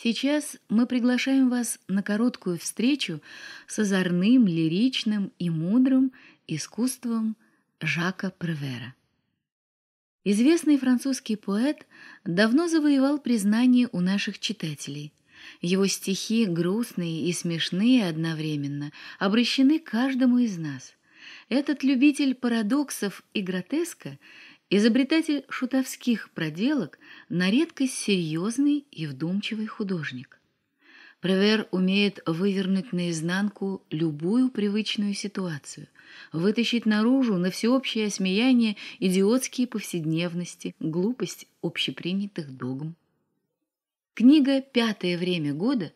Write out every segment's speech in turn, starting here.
Сейчас мы приглашаем вас на короткую встречу с озорным, лиричным и мудрым искусством Жака Превера. Известный французский поэт давно завоевал признание у наших читателей. Его стихи, грустные и смешные одновременно, обращены каждому из нас. Этот любитель парадоксов и гротеска – Изобретатель шутовских проделок на редкость серьезный и вдумчивый художник. Превер умеет вывернуть наизнанку любую привычную ситуацию, вытащить наружу на всеобщее осмеяние идиотские повседневности, глупость общепринятых догм. Книга «Пятое время года»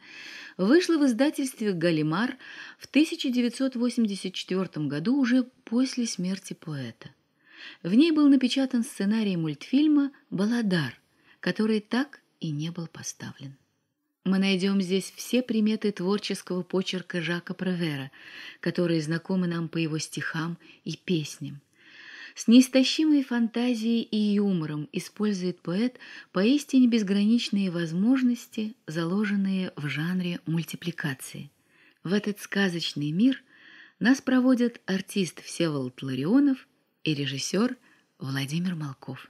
вышла в издательстве «Галимар» в 1984 году уже после смерти поэта. В ней был напечатан сценарий мультфильма «Баладар», который так и не был поставлен. Мы найдем здесь все приметы творческого почерка Жака Превера, которые знакомы нам по его стихам и песням. С неистощимой фантазией и юмором использует поэт поистине безграничные возможности, заложенные в жанре мультипликации. В этот сказочный мир нас проводят артист Всеволод Ларионов и режиссер Владимир Малков.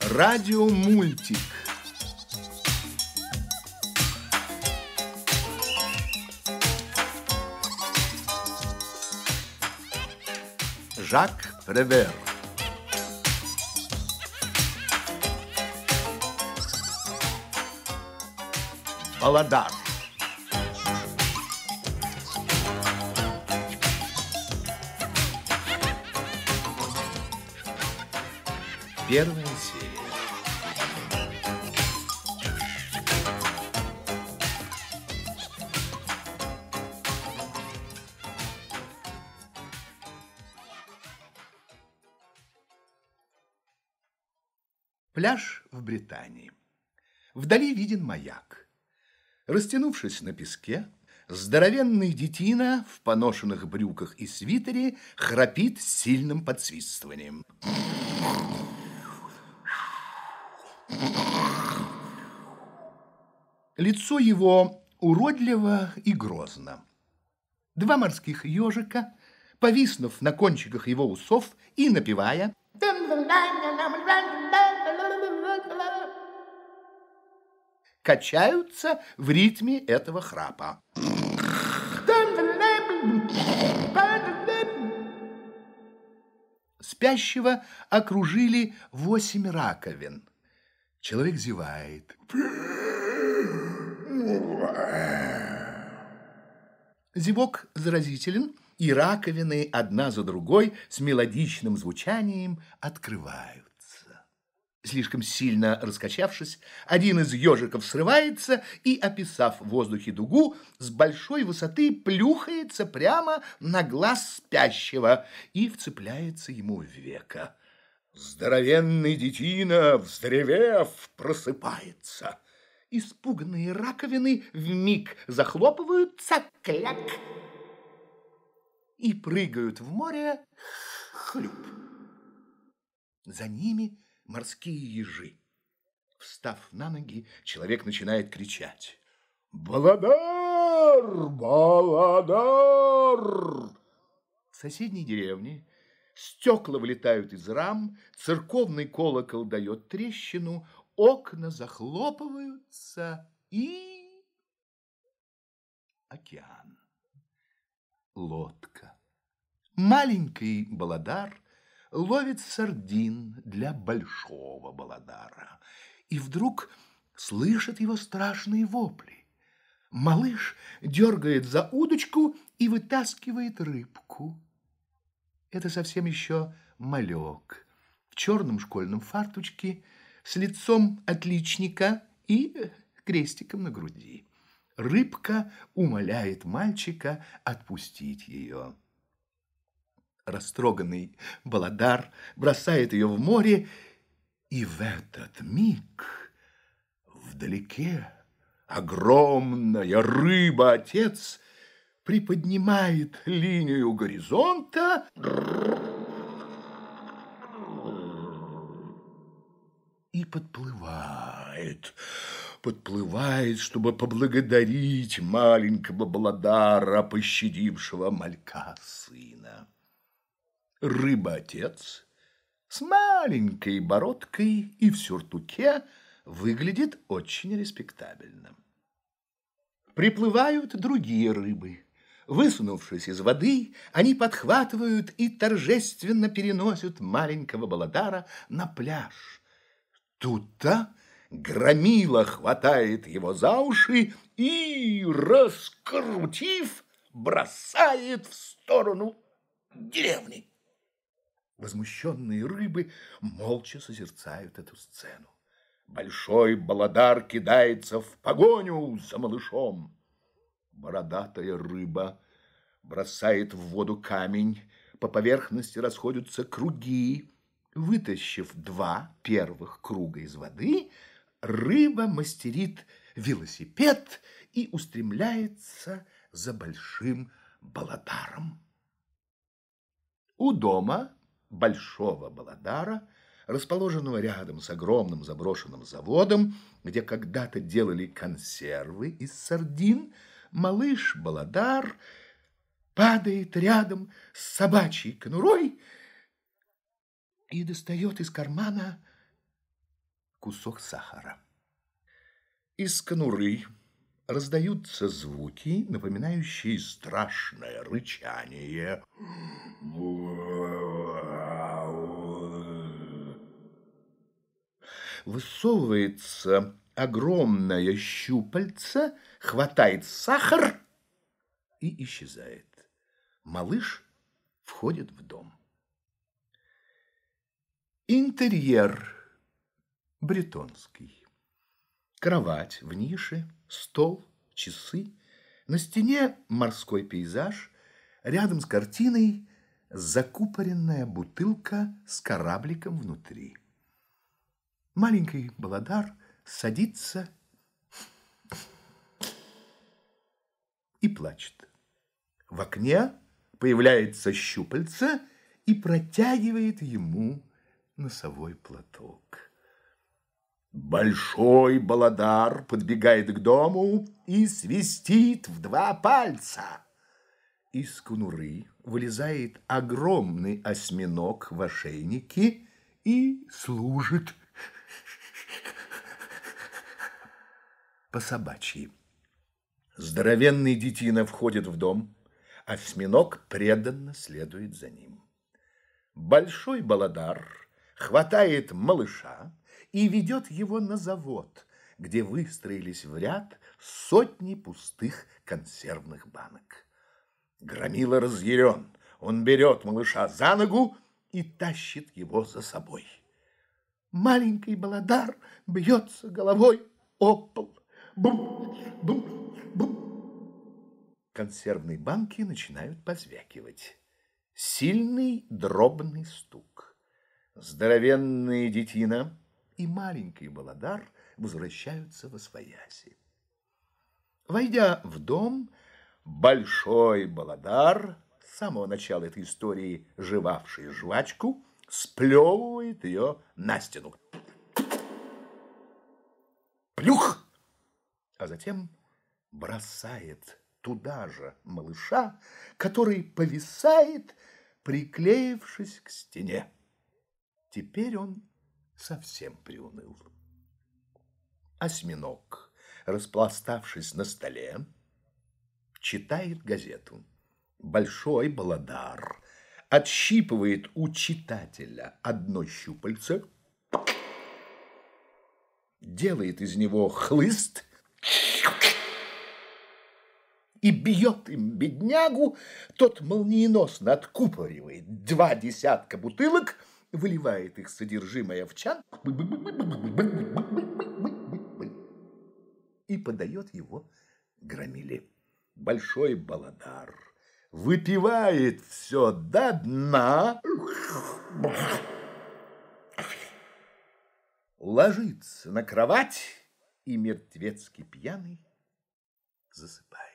Радиомультик. Жак Ревер. Баладар. Первая серия. Пляж в Британии. Вдали виден маяк. Растянувшись на песке, здоровенный детина в поношенных брюках и свитере храпит сильным подсвистыванием. Лицо его уродливо и грозно. Два морских ежика, повиснув на кончиках его усов и напевая качаются в ритме этого храпа. Спящего окружили восемь раковин. Человек зевает. Зевок заразителен, и раковины одна за другой с мелодичным звучанием открывают. Слишком сильно раскачавшись, один из ежиков срывается и, описав в воздухе дугу, с большой высоты плюхается прямо на глаз спящего и вцепляется ему в веко. Здоровенный детина, вздревев, просыпается. Испуганные раковины вмиг захлопываются, кляк, и прыгают в море хлюп. За ними морские ежи. Встав на ноги, человек начинает кричать. «Баладар! Баладар!» В соседней деревне стекла вылетают из рам, церковный колокол дает трещину, окна захлопываются и... Океан. Лодка. Маленький баладар ловит сардин для большого баладара. И вдруг слышит его страшные вопли. Малыш дергает за удочку и вытаскивает рыбку. Это совсем еще малек в черном школьном фартучке с лицом отличника и крестиком на груди. Рыбка умоляет мальчика отпустить ее растроганный Баладар бросает ее в море, и в этот миг вдалеке Огромная рыба-отец приподнимает линию горизонта и подплывает, подплывает, чтобы поблагодарить маленького Бладара, пощадившего малька сына. Рыба-отец с маленькой бородкой и в сюртуке выглядит очень респектабельно. Приплывают другие рыбы. Высунувшись из воды, они подхватывают и торжественно переносят маленького Баладара на пляж – Тут-то громила хватает его за уши и, раскрутив, бросает в сторону деревни. Возмущенные рыбы молча созерцают эту сцену. Большой баладар кидается в погоню за малышом. Бородатая рыба бросает в воду камень, по поверхности расходятся круги, Вытащив два первых круга из воды, рыба мастерит велосипед и устремляется за большим баладаром. У дома большого баладара, расположенного рядом с огромным заброшенным заводом, где когда-то делали консервы из сардин, малыш Баладар падает рядом с собачьей конурой и достает из кармана кусок сахара. Из конуры раздаются звуки, напоминающие страшное рычание. Высовывается огромное щупальце, хватает сахар и исчезает. Малыш входит в дом. Интерьер бретонский. Кровать в нише, стол, часы. На стене морской пейзаж. Рядом с картиной закупоренная бутылка с корабликом внутри. Маленький Баладар садится и плачет. В окне появляется щупальце и протягивает ему носовой платок. Большой баладар подбегает к дому и свистит в два пальца. Из конуры вылезает огромный осьминог в ошейнике и служит по собачьи. Здоровенный детина входит в дом, осьминог преданно следует за ним. Большой баладар хватает малыша и ведет его на завод, где выстроились в ряд сотни пустых консервных банок. Громила разъярен. Он берет малыша за ногу и тащит его за собой. Маленький баладар бьется головой о пол. Бум, бум, бум. Консервные банки начинают позвякивать. Сильный дробный стук. Здоровенные детина и маленький Баладар возвращаются во свояси. Войдя в дом, большой Баладар, с самого начала этой истории жевавший жвачку, сплевывает ее на стену. Плюх! А затем бросает туда же малыша, который повисает, приклеившись к стене. Теперь он совсем приуныл. Осьминог, распластавшись на столе, читает газету. Большой баладар отщипывает у читателя одно щупальце, делает из него хлыст и бьет им беднягу, тот молниеносно откупоривает два десятка бутылок – выливает их содержимое в чан. И подает его громиле. Большой баладар выпивает все до дна, ложится на кровать и мертвецкий пьяный засыпает.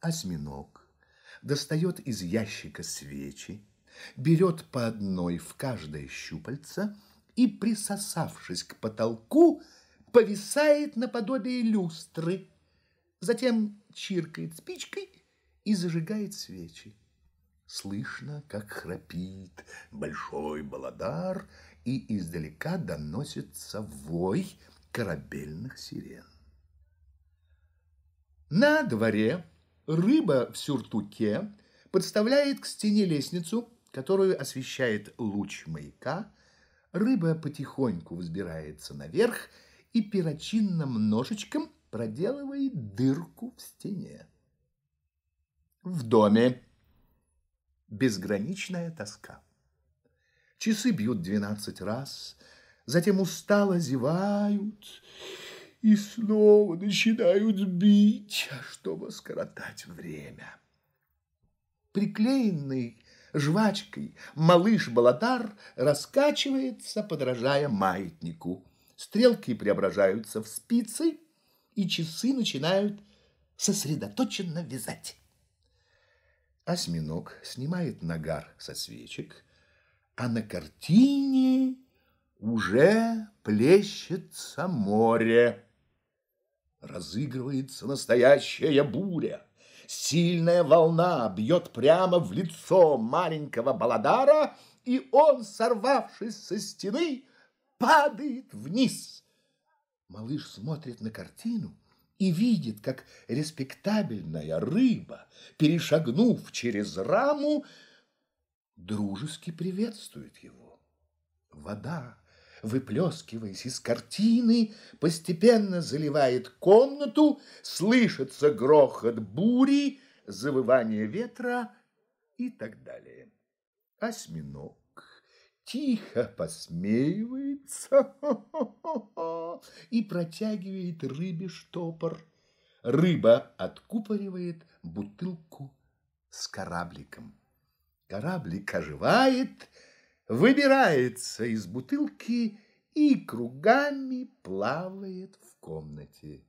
Осьминог достает из ящика свечи, берет по одной в каждое щупальце и, присосавшись к потолку, повисает наподобие люстры. Затем чиркает спичкой и зажигает свечи. Слышно, как храпит большой баладар, и издалека доносится вой корабельных сирен. На дворе рыба в сюртуке подставляет к стене лестницу, которую освещает луч маяка. Рыба потихоньку взбирается наверх и перочинным ножичком проделывает дырку в стене. В доме безграничная тоска. Часы бьют двенадцать раз, затем устало зевают и снова начинают бить, чтобы скоротать время. Приклеенный жвачкой малыш-балатар раскачивается, подражая маятнику. Стрелки преображаются в спицы, и часы начинают сосредоточенно вязать. Осьминог снимает нагар со свечек, а на картине уже плещется море. Разыгрывается настоящая буря. Сильная волна бьет прямо в лицо маленького Баладара, и он, сорвавшись со стены, падает вниз. Малыш смотрит на картину и видит, как респектабельная рыба, перешагнув через раму, дружески приветствует его. Вода, выплескиваясь из картины, постепенно заливает комнату, слышится грохот бури, завывание ветра и так далее. Осьминог тихо посмеивается и протягивает рыбе штопор. Рыба откупоривает бутылку с корабликом. Кораблик оживает, выбирается из бутылки и кругами плавает в комнате.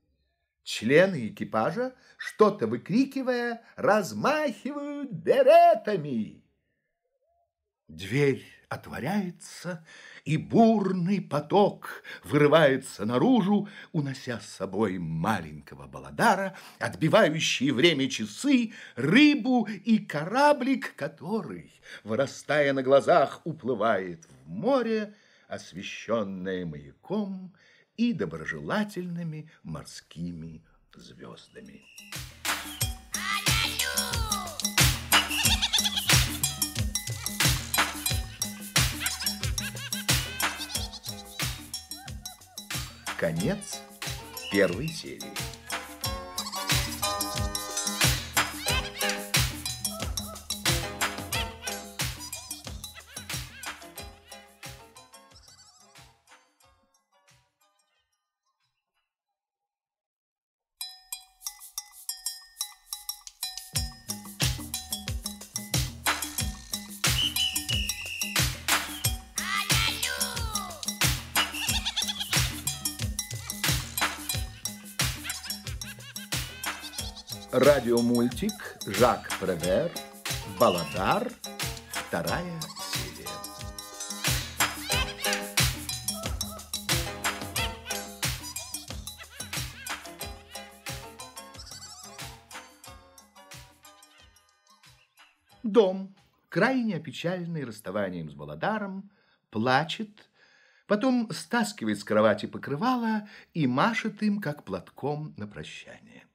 Члены экипажа, что-то выкрикивая, размахивают беретами. Дверь отворяется, и бурный поток вырывается наружу, унося с собой маленького баладара, отбивающие время часы, рыбу и кораблик, который, вырастая на глазах, уплывает в море, освещенное маяком и доброжелательными морскими звездами. Конец первой серии. Радиомультик Жак Превер Баладар Вторая серия Дом, крайне опечаленный расставанием с Баладаром, плачет, потом стаскивает с кровати покрывало и машет им, как платком на прощание.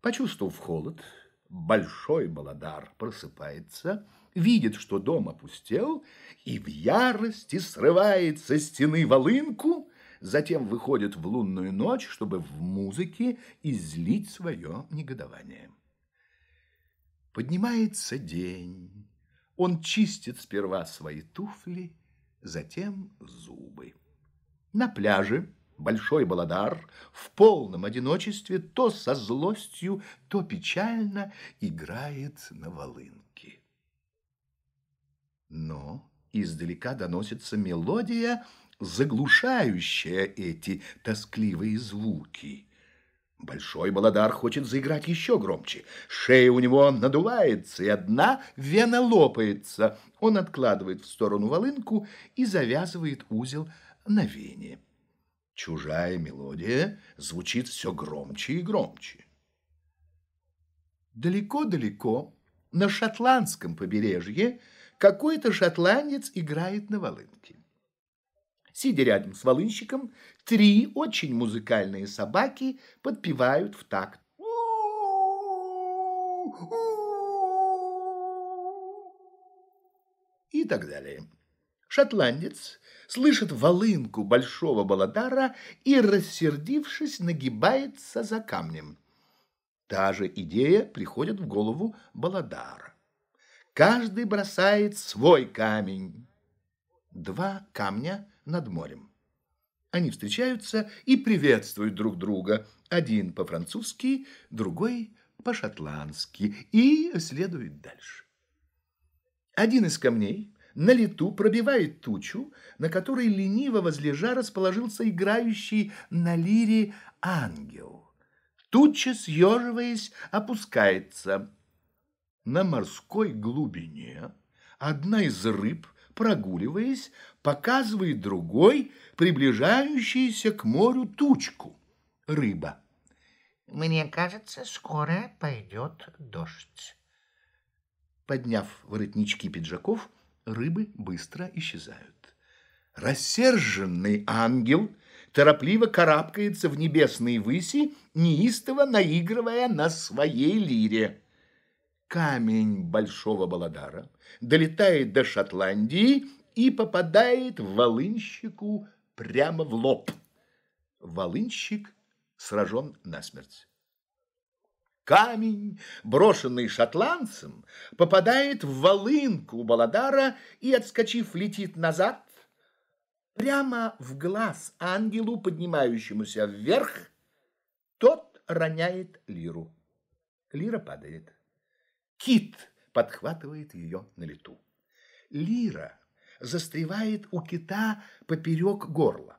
Почувствовав холод, большой Баладар просыпается, видит, что дом опустел, и в ярости срывает со стены волынку, затем выходит в лунную ночь, чтобы в музыке излить свое негодование. Поднимается день. Он чистит сперва свои туфли, затем зубы. На пляже Большой Баладар в полном одиночестве то со злостью, то печально играет на волынке. Но издалека доносится мелодия, заглушающая эти тоскливые звуки. Большой Баладар хочет заиграть еще громче. Шея у него надувается, и одна вена лопается. Он откладывает в сторону волынку и завязывает узел на вене. Чужая мелодия звучит все громче и громче. Далеко-далеко на шотландском побережье какой-то шотландец играет на волынке. Сидя рядом с волынщиком, три очень музыкальные собаки подпевают в такт. И так далее. Шотландец слышит волынку большого баладара и, рассердившись, нагибается за камнем. Та же идея приходит в голову баладара. Каждый бросает свой камень. Два камня над морем. Они встречаются и приветствуют друг друга. Один по-французски, другой по-шотландски. И следует дальше. Один из камней на лету пробивает тучу, на которой лениво возлежа расположился играющий на лире ангел. Туча, съеживаясь, опускается. На морской глубине одна из рыб – прогуливаясь, показывает другой, приближающийся к морю тучку. Рыба. Мне кажется, скоро пойдет дождь. Подняв воротнички пиджаков, рыбы быстро исчезают. Рассерженный ангел торопливо карабкается в небесные выси, неистово наигрывая на своей лире камень Большого Баладара долетает до Шотландии и попадает волынщику прямо в лоб. Волынщик сражен насмерть. Камень, брошенный шотландцем, попадает в волынку Баладара и, отскочив, летит назад, прямо в глаз ангелу, поднимающемуся вверх, тот роняет лиру. Лира падает. Кит подхватывает ее на лету. Лира застревает у кита поперек горла.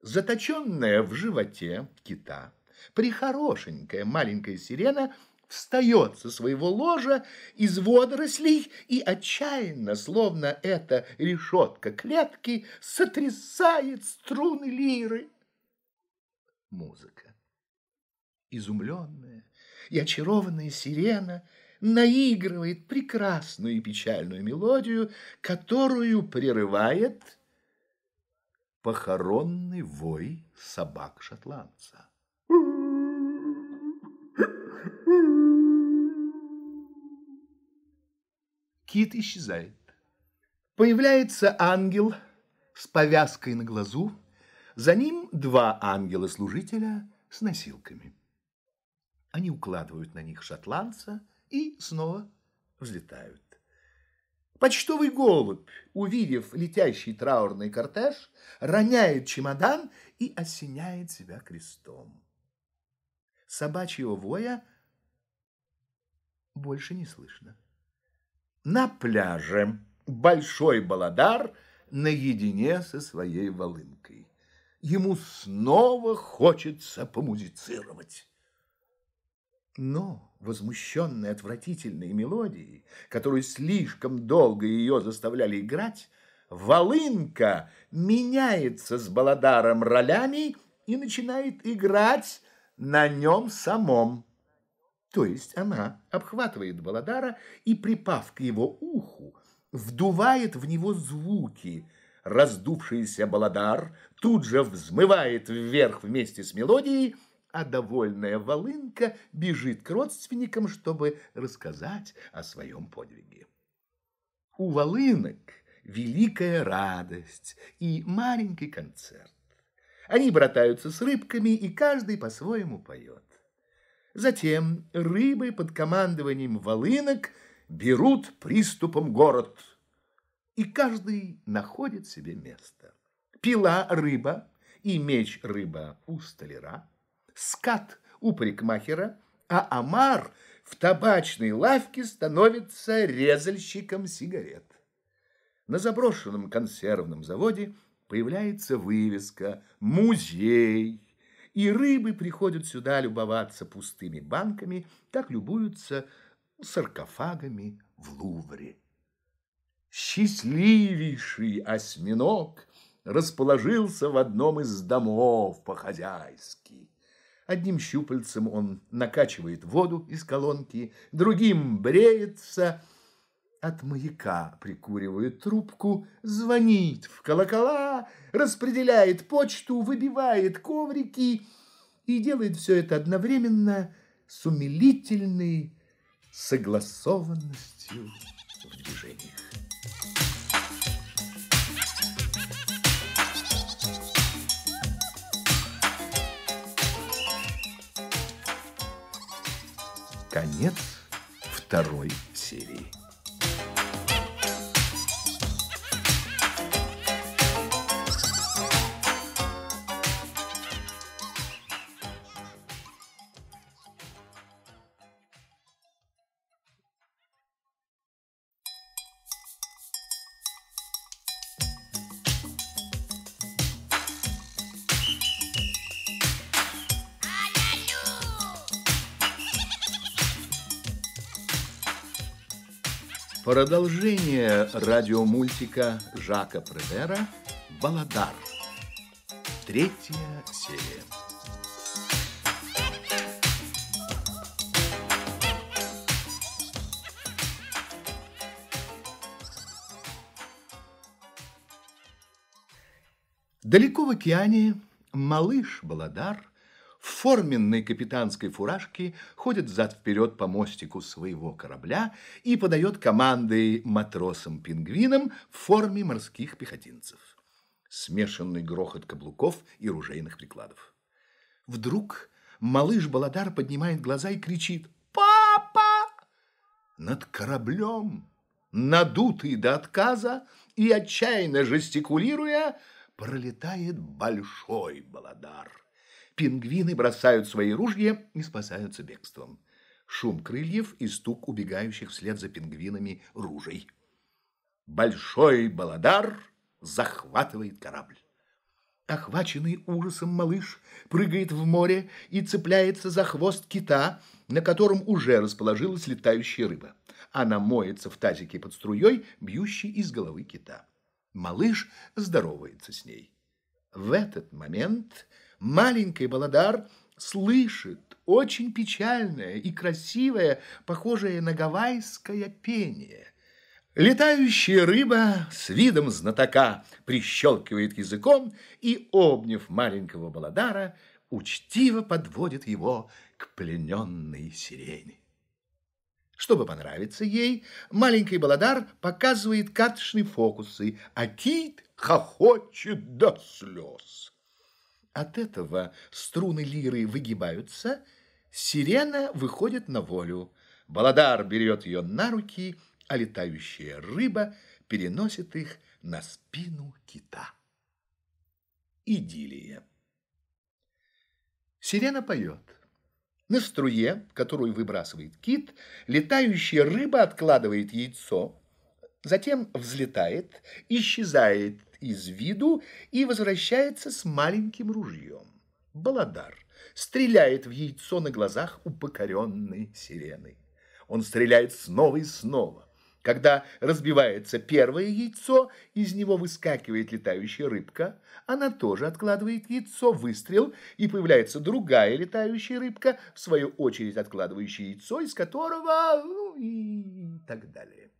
Заточенная в животе кита, прихорошенькая маленькая сирена встает со своего ложа из водорослей и отчаянно, словно эта решетка клетки, сотрясает струны лиры. Музыка. Изумленная и очарованная сирена – наигрывает прекрасную и печальную мелодию, которую прерывает похоронный вой собак-шотландца. Кит исчезает. Появляется ангел с повязкой на глазу, за ним два ангела-служителя с носилками. Они укладывают на них шотландца – и снова взлетают. Почтовый голубь, увидев летящий траурный кортеж, роняет чемодан и осеняет себя крестом. Собачьего воя больше не слышно. На пляже большой баладар наедине со своей волынкой. Ему снова хочется помузицировать. Но, возмущенной отвратительной мелодией, которую слишком долго ее заставляли играть, волынка меняется с баладаром ролями и начинает играть на нем самом. То есть она обхватывает баладара и, припав к его уху, вдувает в него звуки. Раздувшийся баладар тут же взмывает вверх вместе с мелодией, а довольная волынка бежит к родственникам, чтобы рассказать о своем подвиге. У волынок великая радость и маленький концерт. Они братаются с рыбками, и каждый по-своему поет. Затем рыбы под командованием волынок берут приступом город, и каждый находит себе место. Пила рыба и меч рыба у столяра, скат у парикмахера, а Амар в табачной лавке становится резальщиком сигарет. На заброшенном консервном заводе появляется вывеска «Музей», и рыбы приходят сюда любоваться пустыми банками, как любуются саркофагами в Лувре. Счастливейший осьминог расположился в одном из домов по-хозяйски. Одним щупальцем он накачивает воду из колонки, другим бреется, от маяка прикуривает трубку, звонит в колокола, распределяет почту, выбивает коврики и делает все это одновременно с умилительной согласованностью в движениях. Конец второй серии. Продолжение радиомультика Жака Превера «Баладар». Третья серия. Далеко в океане малыш Баладар форменной капитанской фуражке ходит взад-вперед по мостику своего корабля и подает команды матросам-пингвинам в форме морских пехотинцев. Смешанный грохот каблуков и ружейных прикладов. Вдруг малыш Баладар поднимает глаза и кричит «Папа!» Над кораблем, надутый до отказа и отчаянно жестикулируя, пролетает большой Баладар. Пингвины бросают свои ружья и спасаются бегством. Шум крыльев и стук убегающих вслед за пингвинами ружей. Большой баладар захватывает корабль. Охваченный ужасом малыш прыгает в море и цепляется за хвост кита, на котором уже расположилась летающая рыба. Она моется в тазике под струей, бьющей из головы кита. Малыш здоровается с ней. В этот момент маленький Баладар слышит очень печальное и красивое, похожее на гавайское пение. Летающая рыба с видом знатока прищелкивает языком и, обняв маленького Баладара, учтиво подводит его к плененной сирене. Чтобы понравиться ей, маленький Баладар показывает карточные фокусы, а Кит хохочет до слез. От этого струны лиры выгибаются, сирена выходит на волю. Баладар берет ее на руки, а летающая рыба переносит их на спину кита. Идиллия. Сирена поет. На струе, которую выбрасывает кит, летающая рыба откладывает яйцо, затем взлетает, исчезает из виду и возвращается с маленьким ружьем. Баладар стреляет в яйцо на глазах у покоренной сирены. Он стреляет снова и снова. Когда разбивается первое яйцо, из него выскакивает летающая рыбка. Она тоже откладывает яйцо, выстрел, и появляется другая летающая рыбка, в свою очередь откладывающая яйцо, из которого... Ну, и так далее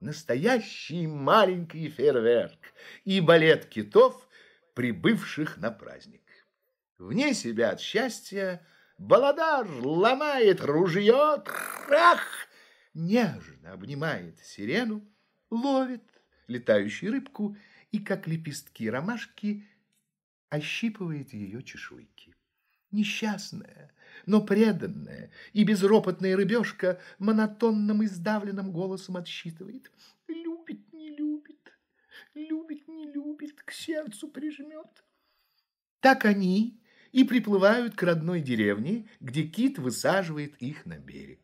настоящий маленький фейерверк и балет китов, прибывших на праздник. Вне себя от счастья Баладар ломает ружье, крах, нежно обнимает сирену, ловит летающую рыбку и, как лепестки ромашки, ощипывает ее чешуйки. Несчастная, но преданная и безропотная рыбешка монотонным и сдавленным голосом отсчитывает. Любит, не любит, любит, не любит, к сердцу прижмет. Так они и приплывают к родной деревне, где кит высаживает их на берег.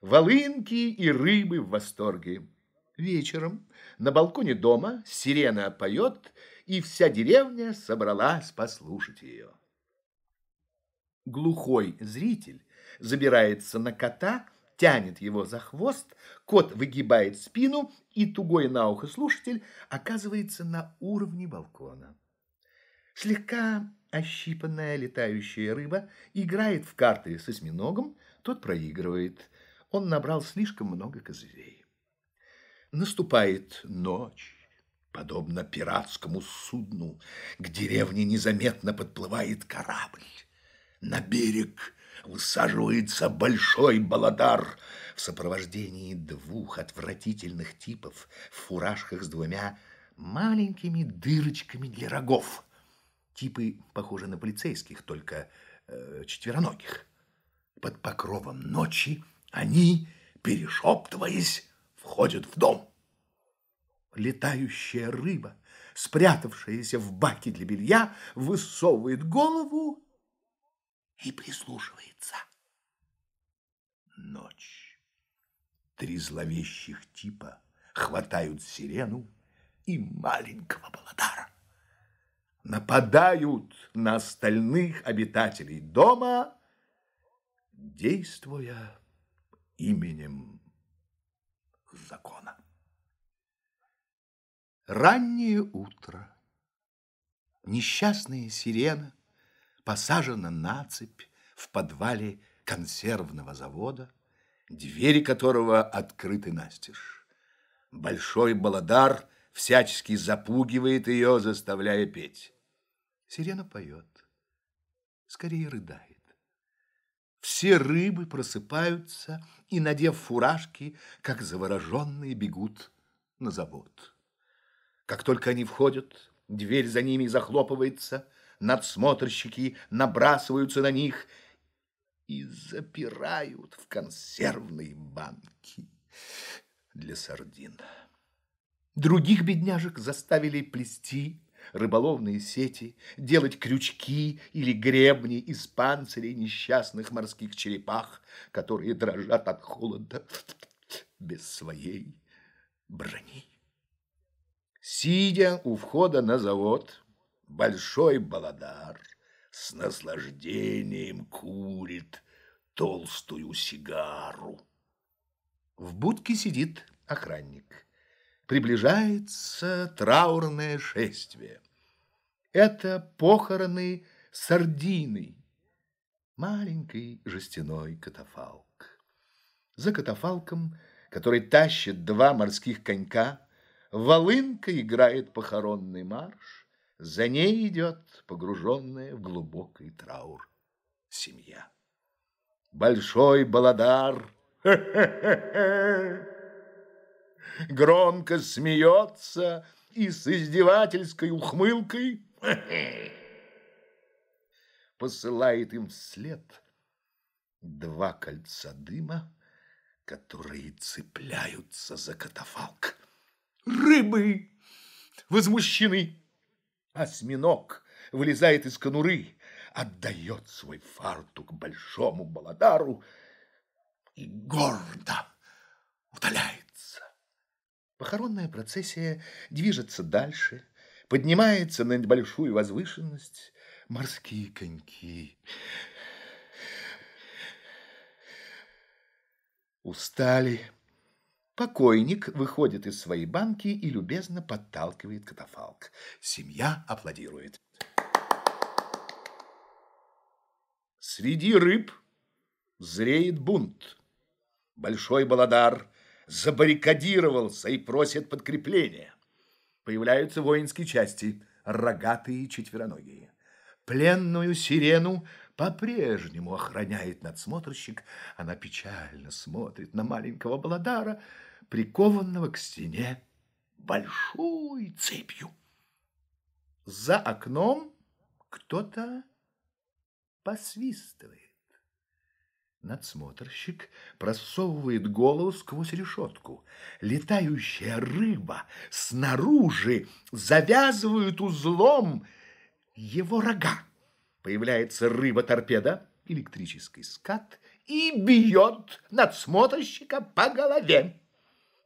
Волынки и рыбы в восторге. Вечером на балконе дома сирена поет, и вся деревня собралась послушать ее. Глухой зритель забирается на кота, тянет его за хвост, кот выгибает спину, и тугой на ухо слушатель оказывается на уровне балкона. Слегка ощипанная летающая рыба играет в карты с осьминогом, тот проигрывает. Он набрал слишком много козырей. Наступает ночь. Подобно пиратскому судну, к деревне незаметно подплывает корабль. На берег высаживается большой баладар в сопровождении двух отвратительных типов в фуражках с двумя маленькими дырочками для рогов. Типы похожи на полицейских, только э, четвероногих. Под покровом ночи они, перешептываясь, входят в дом. Летающая рыба, спрятавшаяся в баке для белья, высовывает голову и прислушивается. Ночь. Три зловещих типа хватают сирену и маленького Баладара. Нападают на остальных обитателей дома, действуя именем закона. Раннее утро. Несчастная сирена посажена на цепь в подвале консервного завода, двери которого открыты настежь. Большой баладар всячески запугивает ее, заставляя петь. Сирена поет, скорее рыдает. Все рыбы просыпаются и, надев фуражки, как завороженные, бегут на завод. Как только они входят, дверь за ними захлопывается, надсмотрщики набрасываются на них и запирают в консервные банки для сардин. Других бедняжек заставили плести рыболовные сети, делать крючки или гребни из панцирей несчастных морских черепах, которые дрожат от холода без своей брони. Сидя у входа на завод, большой баладар с наслаждением курит толстую сигару. В будке сидит охранник. Приближается траурное шествие. Это похороны сардины, маленький жестяной катафалк. За катафалком, который тащит два морских конька, Волынка играет похоронный марш, за ней идет погруженная в глубокий траур семья. Большой баладар громко смеется и с издевательской ухмылкой посылает им вслед два кольца дыма, которые цепляются за катафалк рыбы возмущены. Осьминог вылезает из конуры, отдает свой фартук большому баладару и гордо удаляется. Похоронная процессия движется дальше, поднимается на небольшую возвышенность. Морские коньки устали, Покойник выходит из своей банки и любезно подталкивает катафалк. Семья аплодирует. Среди рыб зреет бунт. Большой баладар забаррикадировался и просит подкрепления. Появляются воинские части, рогатые четвероногие. Пленную сирену по-прежнему охраняет надсмотрщик. Она печально смотрит на маленького Баладара, прикованного к стене большой цепью. За окном кто-то посвистывает. Надсмотрщик просовывает голову сквозь решетку. Летающая рыба снаружи завязывает узлом его рога. Появляется рыба-торпеда, электрический скат и бьет надсмотрщика по голове.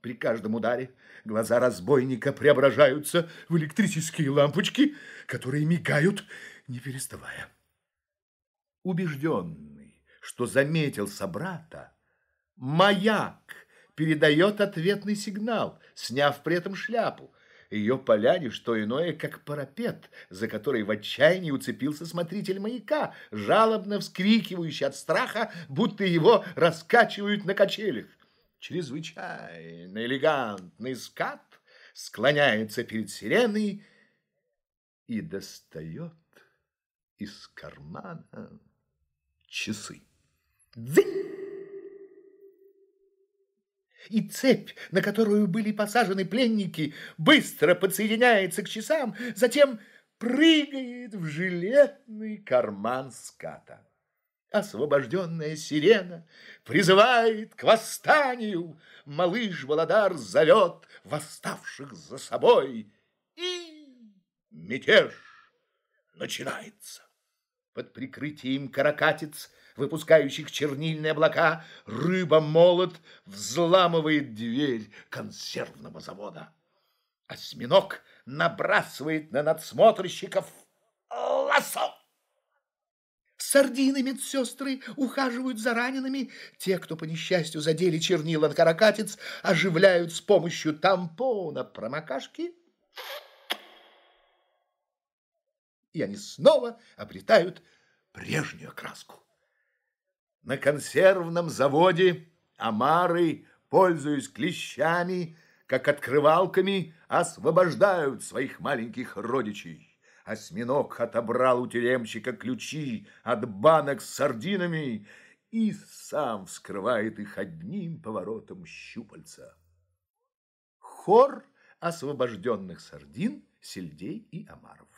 При каждом ударе глаза разбойника преображаются в электрические лампочки, которые мигают, не переставая. Убежденный, что заметил собрата, маяк передает ответный сигнал, сняв при этом шляпу. Ее поляне что иное, как парапет, за который в отчаянии уцепился смотритель маяка, жалобно вскрикивающий от страха, будто его раскачивают на качелях. Чрезвычайно элегантный скат склоняется перед сиреной и достает из кармана часы. Дзынь! И цепь, на которую были посажены пленники, быстро подсоединяется к часам, затем прыгает в жилетный карман ската. Освобожденная сирена призывает к восстанию, малыш Володар зовет восставших за собой, и мятеж начинается. Под прикрытием каракатиц выпускающих чернильные облака, рыба-молот взламывает дверь консервного завода. Осьминог набрасывает на надсмотрщиков лосо. Сардины медсестры ухаживают за ранеными. Те, кто по несчастью задели чернила на каракатиц, оживляют с помощью тампона промокашки. И они снова обретают прежнюю краску. На консервном заводе омары, пользуясь клещами, как открывалками, освобождают своих маленьких родичей. Осьминог отобрал у тюремщика ключи от банок с сардинами и сам вскрывает их одним поворотом щупальца. Хор освобожденных сардин, сельдей и омаров.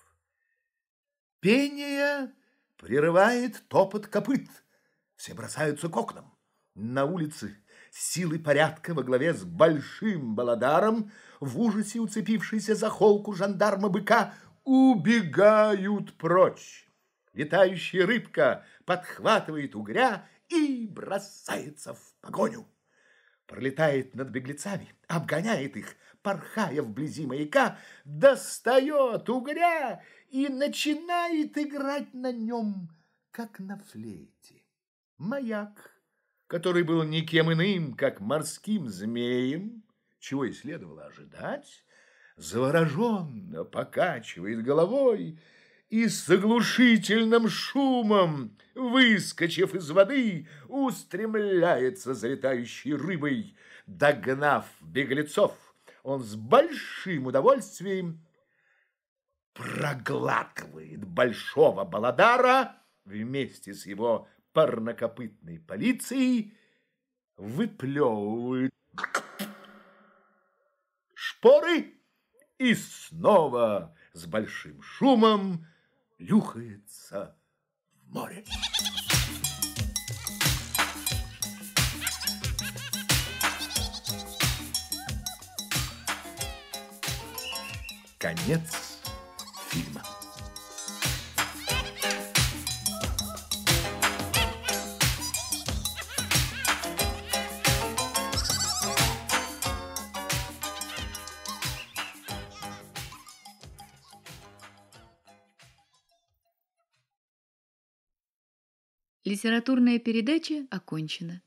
Пение прерывает топот копыт – все бросаются к окнам. На улице силы порядка во главе с большим баладаром, в ужасе уцепившийся за холку жандарма-быка, убегают прочь. Летающая рыбка подхватывает угря и бросается в погоню. Пролетает над беглецами, обгоняет их, порхая вблизи маяка, достает угря и начинает играть на нем, как на флейте маяк, который был никем иным, как морским змеем, чего и следовало ожидать, завороженно покачивает головой и с оглушительным шумом, выскочив из воды, устремляется за рыбой. Догнав беглецов, он с большим удовольствием проглатывает большого баладара вместе с его парнокопытной полицией выплевывают шпоры и снова с большим шумом люхается в море. Конец Литературная передача окончена.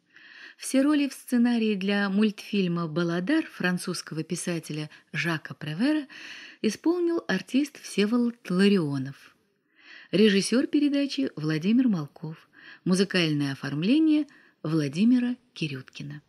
Все роли в сценарии для мультфильма «Баладар» французского писателя Жака Превера исполнил артист Всеволод Ларионов. Режиссер передачи Владимир Малков. Музыкальное оформление Владимира Кирюткина.